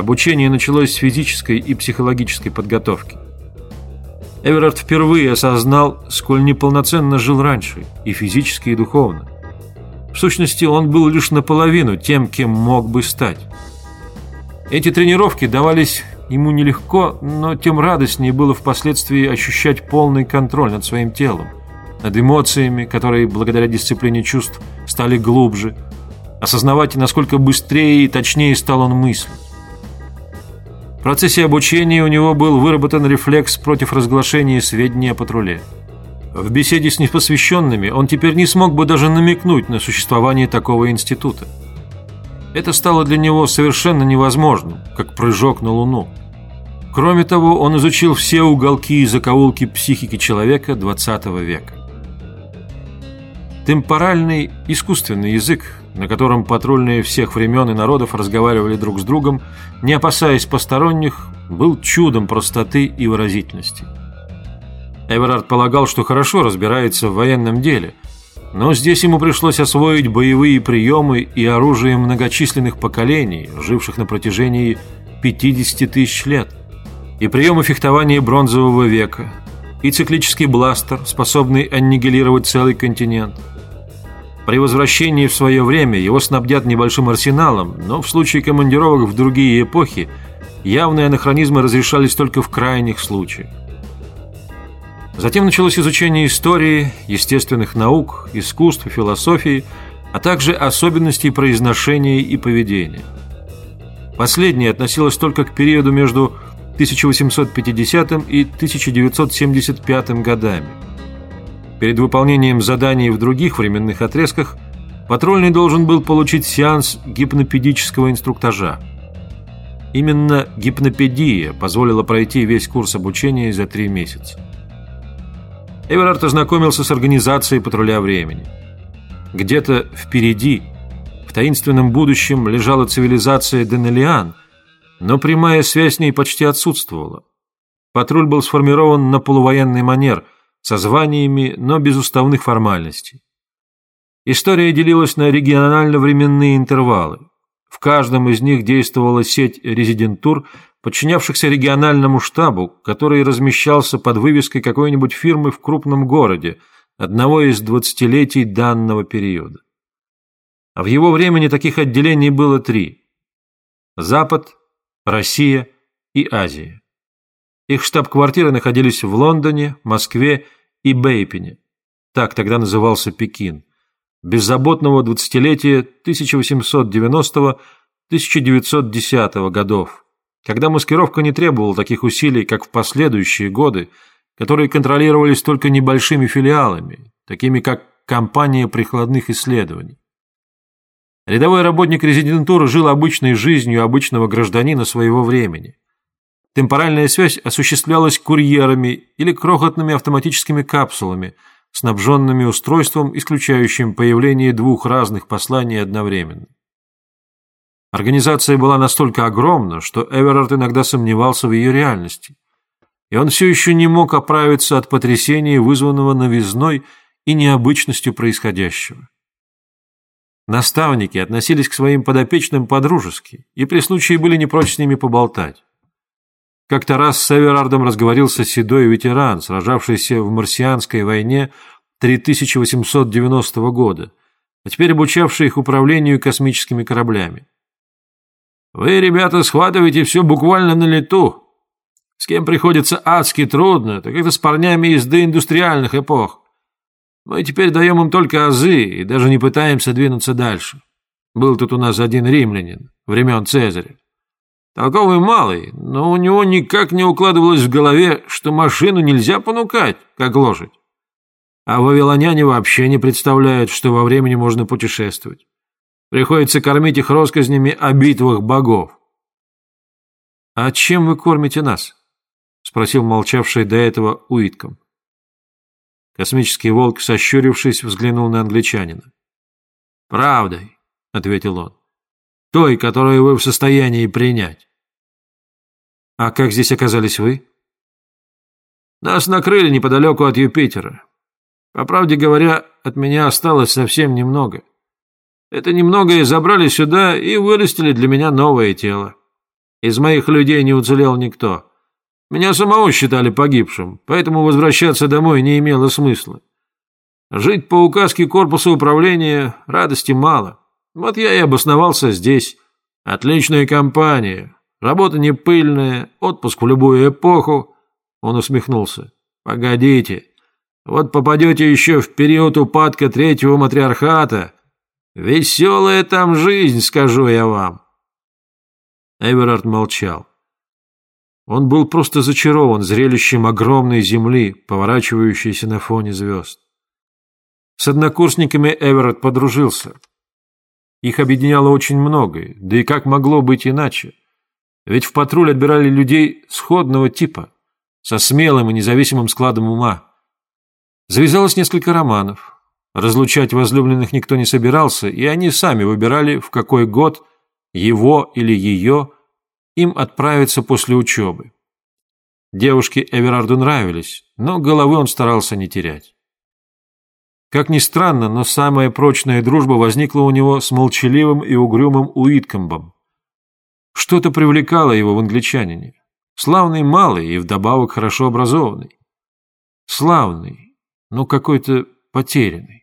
Обучение началось с физической и психологической подготовки. Эверард впервые осознал, сколь неполноценно жил раньше, и физически, и духовно. В сущности, он был лишь наполовину тем, кем мог бы стать. Эти тренировки давались ему нелегко, но тем радостнее было впоследствии ощущать полный контроль над своим телом, над эмоциями, которые благодаря дисциплине чувств стали глубже, осознавать, насколько быстрее и точнее стал он мыслить. В процессе обучения у него был выработан рефлекс против разглашения сведений о патруле. В беседе с непосвященными он теперь не смог бы даже намекнуть на существование такого института. Это стало для него совершенно невозможным, как прыжок на Луну. Кроме того, он изучил все уголки и закоулки психики человека XX века. Темпоральный искусственный язык на котором патрульные всех времен и народов разговаривали друг с другом, не опасаясь посторонних, был чудом простоты и выразительности. Эверард полагал, что хорошо разбирается в военном деле, но здесь ему пришлось освоить боевые приемы и оружие многочисленных поколений, живших на протяжении 50 тысяч лет, и приемы фехтования бронзового века, и циклический бластер, способный аннигилировать целый континент – при возвращении в свое время его снабдят небольшим арсеналом, но в случае командировок в другие эпохи явные анахронизмы разрешались только в крайних случаях. Затем началось изучение истории, естественных наук, искусств философии, а также особенностей произношения и поведения. Последнее относилось только к периоду между 1850 и 1975 годами. Перед выполнением заданий в других временных отрезках патрульный должен был получить сеанс гипнопедического инструктажа. Именно гипнопедия позволила пройти весь курс обучения за три месяца. Эверард ознакомился с организацией патруля времени. Где-то впереди, в таинственном будущем, лежала цивилизация Денелиан, но прямая связь с ней почти отсутствовала. Патруль был сформирован на полувоенный манер – со званиями, но без уставных формальностей. История делилась на регионально-временные интервалы. В каждом из них действовала сеть резидентур, подчинявшихся региональному штабу, который размещался под вывеской какой-нибудь фирмы в крупном городе, одного из двадцатилетий данного периода. А в его времени таких отделений было три – Запад, Россия и Азия. Их штаб-квартиры находились в Лондоне, Москве и Бейпине. Так тогда назывался Пекин. Беззаботного двадцатилетия 1890-1910 годов, когда маскировка не требовала таких усилий, как в последующие годы, которые контролировались только небольшими филиалами, такими как компания прикладных исследований. Рядовой работник резидентуры жил обычной жизнью обычного гражданина своего времени. Темпоральная связь осуществлялась курьерами или крохотными автоматическими капсулами, снабженными устройством, исключающим появление двух разных посланий одновременно. Организация была настолько огромна, что Эверард иногда сомневался в ее реальности. И он все еще не мог оправиться от потрясения, вызванного новизной и необычностью происходящего. Наставники относились к своим подопечным по-дружески и при случае были не прочь с ними поболтать. Как-то раз с Эверардом разговорился седой ветеран, сражавшийся в марсианской войне 3890 года, а теперь обучавший их управлению космическими кораблями. «Вы, ребята, схватываете все буквально на лету. С кем приходится адски трудно, так это с парнями из доиндустриальных эпох. Мы теперь даем им только азы и даже не пытаемся двинуться дальше. Был тут у нас один римлянин, времен Цезаря. Толковый малый, но у него никак не укладывалось в голове, что машину нельзя понукать, как лошадь. А вавилоняне вообще не представляют, что во времени можно путешествовать. Приходится кормить их россказнями о битвах богов. «А чем вы кормите нас?» — спросил молчавший до этого Уитком. Космический волк, сощурившись, взглянул на англичанина. «Правдой», — ответил он той, которую вы в состоянии принять. А как здесь оказались вы? Нас накрыли неподалеку от Юпитера. По правде говоря, от меня осталось совсем немного. Это немногое забрали сюда и вырастили для меня новое тело. Из моих людей не уцелел никто. Меня самого считали погибшим, поэтому возвращаться домой не имело смысла. Жить по указке корпуса управления радости мало. Вот я и обосновался здесь. Отличная компания, работа не пыльная, отпуск в любую эпоху. Он усмехнулся. Погодите, вот попадете еще в период упадка третьего матриархата. Веселая там жизнь, скажу я вам. Эверард молчал. Он был просто зачарован зрелищем огромной земли, поворачивающейся на фоне звезд. С однокурсниками Эверард подружился. Их объединяло очень многое, да и как могло быть иначе? Ведь в патруль отбирали людей сходного типа, со смелым и независимым складом ума. Завязалось несколько романов. Разлучать возлюбленных никто не собирался, и они сами выбирали, в какой год его или ее им отправиться после учебы. Девушки Эверарду нравились, но головы он старался не терять. Как ни странно, но самая прочная дружба возникла у него с молчаливым и угрюмым Уиткомбом. Что-то привлекало его в англичанине. Славный малый и вдобавок хорошо образованный. Славный, но какой-то потерянный.